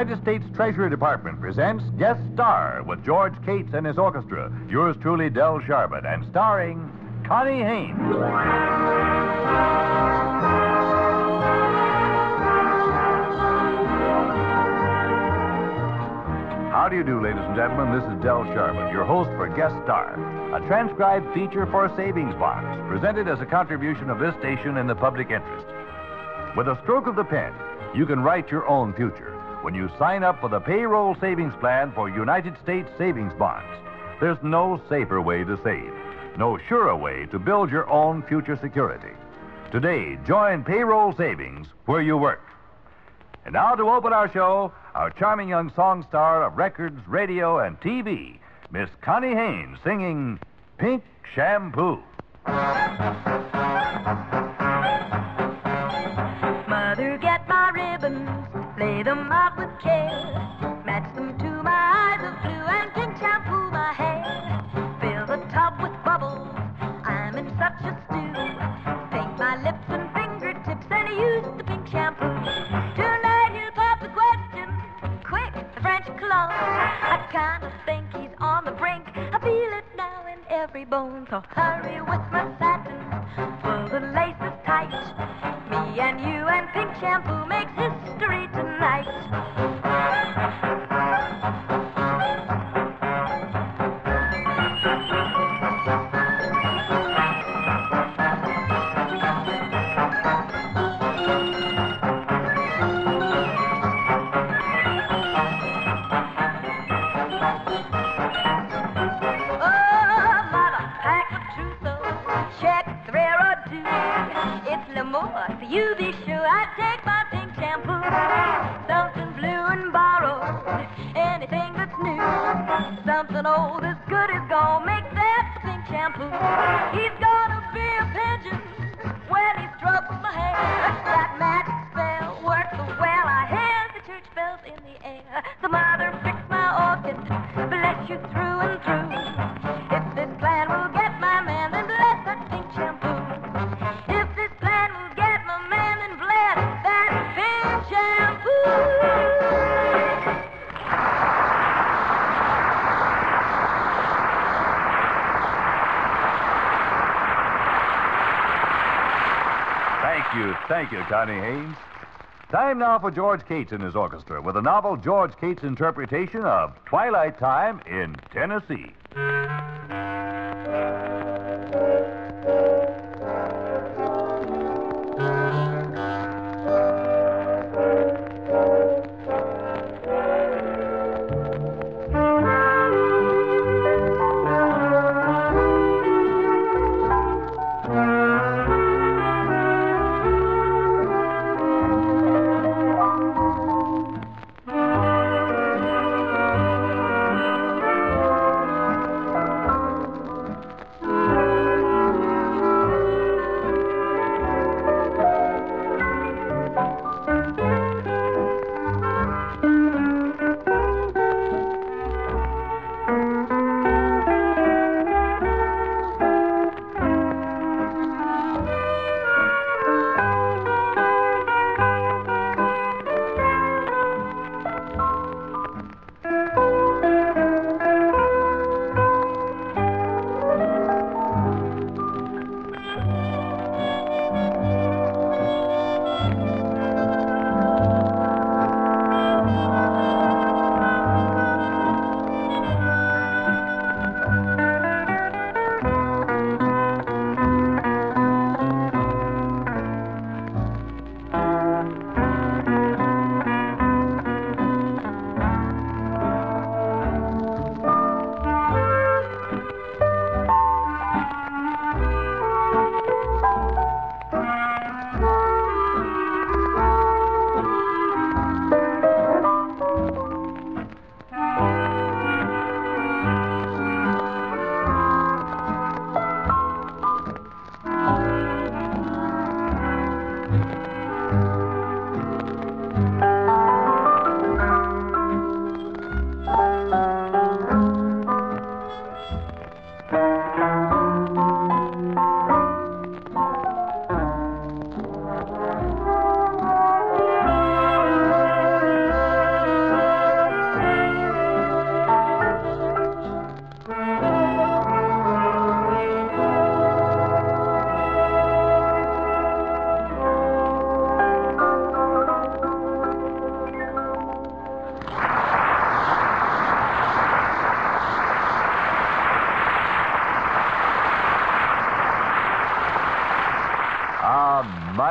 United States Treasury Department presents Guest Star with George Cates and his orchestra. Yours truly, Del Sharbutt, and starring Connie Haynes. How do you do, ladies and gentlemen? This is Del Sharbutt, your host for Guest Star, a transcribed feature for savings bonds, presented as a contribution of this station in the public interest. With a stroke of the pen, you can write your own future when you sign up for the payroll savings plan for United States savings bonds. There's no safer way to save, no surer way to build your own future security. Today, join payroll savings where you work. And now to open our show, our charming young song star of records, radio, and TV, Miss Connie Haynes, singing Pink Shampoo. Mother, get my ribbons, lay them with care. Match them to my eyes of blue and pink shampoo my hair. Fill the tub with bubbles, I'm in such a stew. Paint my lips and fingertips and use the pink shampoo. Tonight he'll pop the question, quick, the French cologne. I kinda think he's on the brink. I feel it now in every bone. So hurry with my satin, pull the laces tight. Me and you and pink shampoo makes history tonight. He's gonna Thank you, thank you, Connie Haynes. Time now for George Cates and his orchestra with a novel George Cates interpretation of Twilight Time in Tennessee.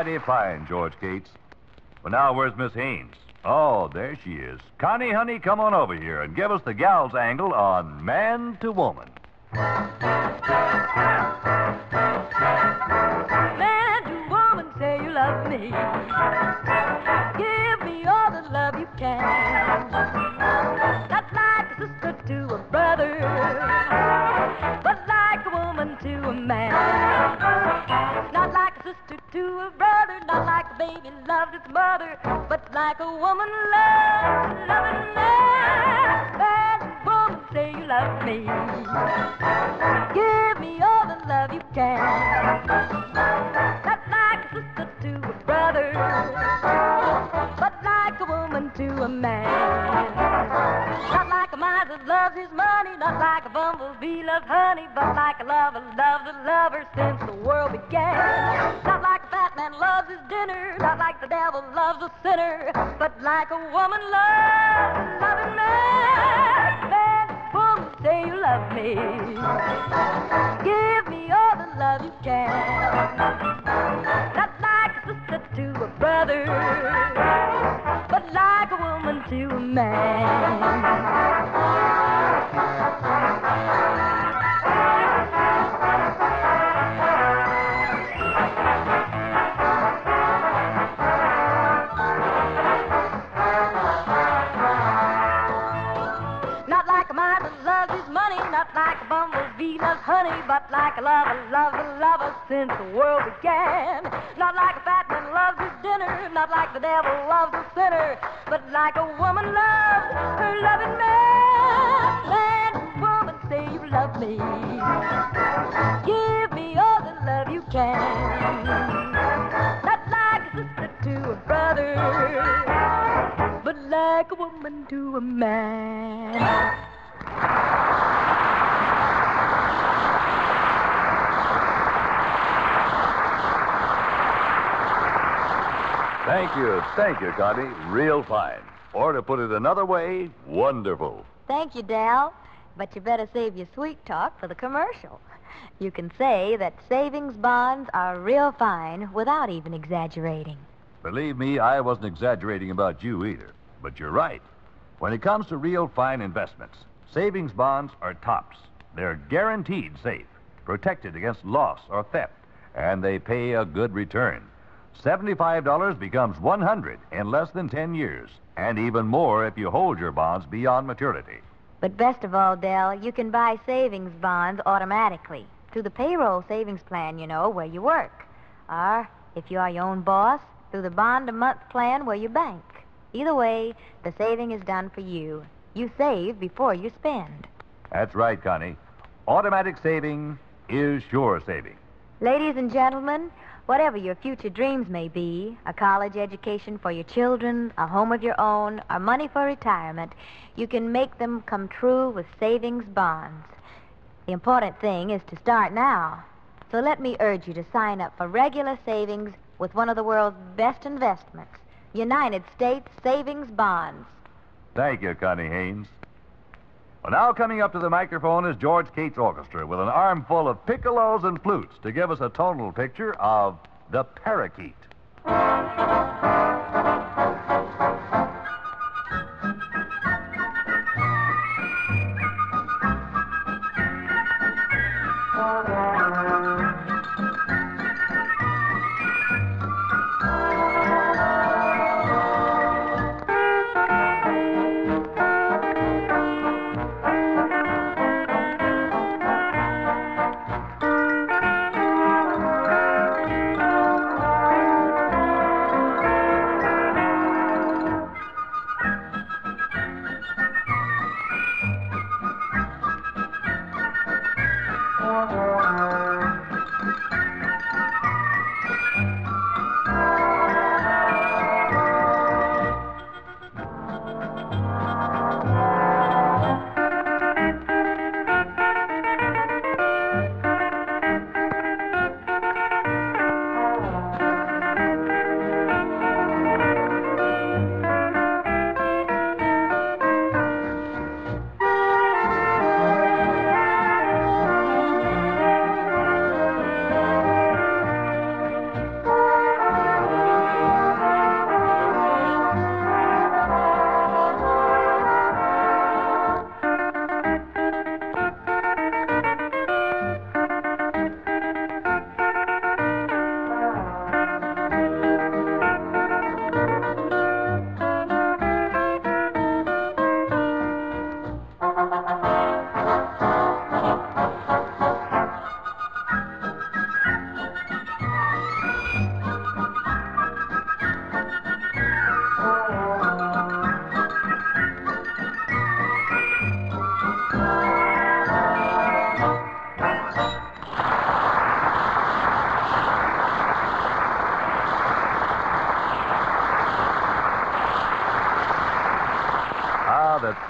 Mighty fine, George Cates. But now, where's Miss Haynes? Oh, there she is. Connie, honey, come on over here and give us the gal's angle on man to woman. Man to woman, say you love me. Give me all the love you can. Mother, but like a woman loves a loving man. To woman, say you love me. Give me all the love you can. Like a woman loves loving man. Man, woman, say you love me. Give me all the love you can. Not like a sister to a brother, but like a woman to a man. Honey, but like a lover lover, lover since the world began. Not like a fat man loves his dinner, not like the devil loves a sinner, but like a woman loves her loving man. Man woman, say you love me. Give me all the love you can. Not like a sister to a brother, but like a woman to a man. Thank you, thank you, Connie. Real fine. Or to put it another way, wonderful. Thank you, Dal. But you better save your sweet talk for the commercial. You can say that savings bonds are real fine without even exaggerating. Believe me, I wasn't exaggerating about you either. But you're right. When it comes to real fine investments, savings bonds are tops. They're guaranteed safe, protected against loss or theft, and they pay a good return. $75 becomes 100 in less than 10 years, and even more if you hold your bonds beyond maturity. But best of all, Del, you can buy savings bonds automatically through the payroll savings plan, you know, where you work. Or, if you are your own boss, through the bond a month plan where you bank. Either way, the saving is done for you. You save before you spend. That's right, Connie. Automatic saving is sure saving. Ladies and gentlemen, whatever your future dreams may be a college education for your children, a home of your own, or money for retirement you can make them come true with savings bonds. The important thing is to start now. So let me urge you to sign up for regular savings with one of the world's best investments United States Savings Bonds. Thank you, Connie Haynes. Well, now coming up to the microphone is George Cates Orchestra with an armful of piccolos and flutes to give us a tonal picture of the parakeet.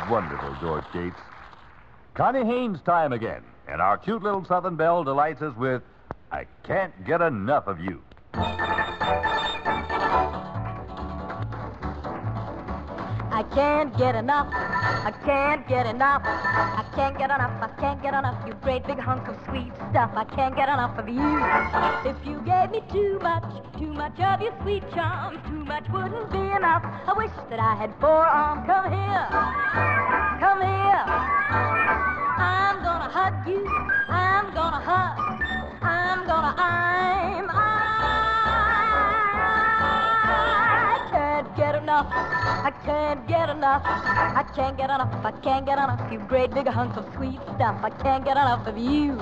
Wonderful, George Cates. Connie Haynes time again, and our cute little Southern Belle delights us with I Can't Get Enough of You. I can't get enough. Can't get enough. I can't get enough. I can't get enough. You great big hunk of sweet stuff. I can't get enough of you. If you gave me too much, too much of your sweet charm, too much wouldn't be enough. I wish that I had four arms. Come here. Come here. I'm gonna hug you. I'm gonna hug. I'm gonna I'm enough. I can't get enough. I can't get enough. I can't get enough. You great big hunk of sweet stuff. I can't get enough of you.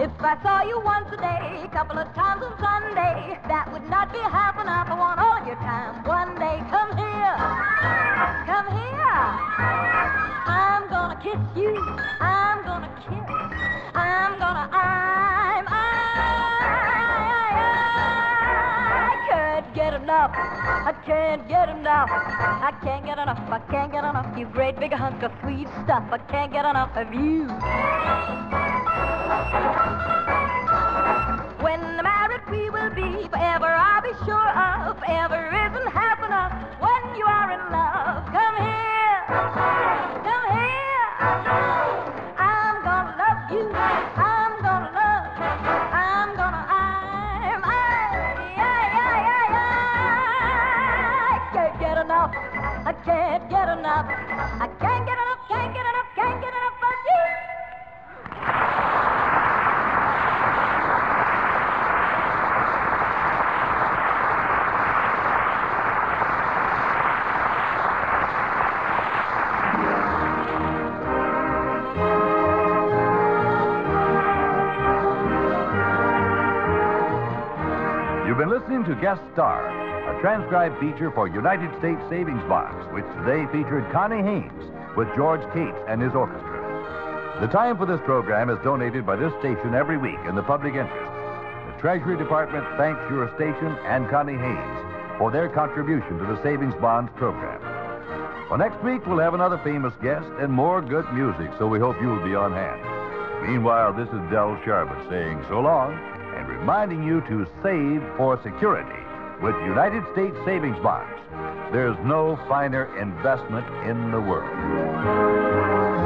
If I saw you once a day, a couple of times on Sunday, that would not be half enough. I want all your time. One day, come here. Come here. I'm gonna kiss you. I'm gonna kiss. I'm gonna I'm can't get enough. I can't get enough. I can't get enough. You great big hunk of sweet stuff. I can't get enough of you. When married we will be forever, I'll be sure of. Forever I can't get enough. Can't get enough. Can't get enough you. You've been listening to Guest Star, a transcribed feature for United States Savings Bonds, which today featured Connie Haynes with George Cates and his orchestra. The time for this program is donated by this station every week in the public interest. The Treasury Department thanks your station and Connie Haynes for their contribution to the Savings Bonds program. Well, next week we'll have another famous guest and more good music, so we hope you'll be on hand. Meanwhile, this is Del Sharbutt saying so long and reminding you to save for security with United States Savings Bonds. There's no finer investment in the world.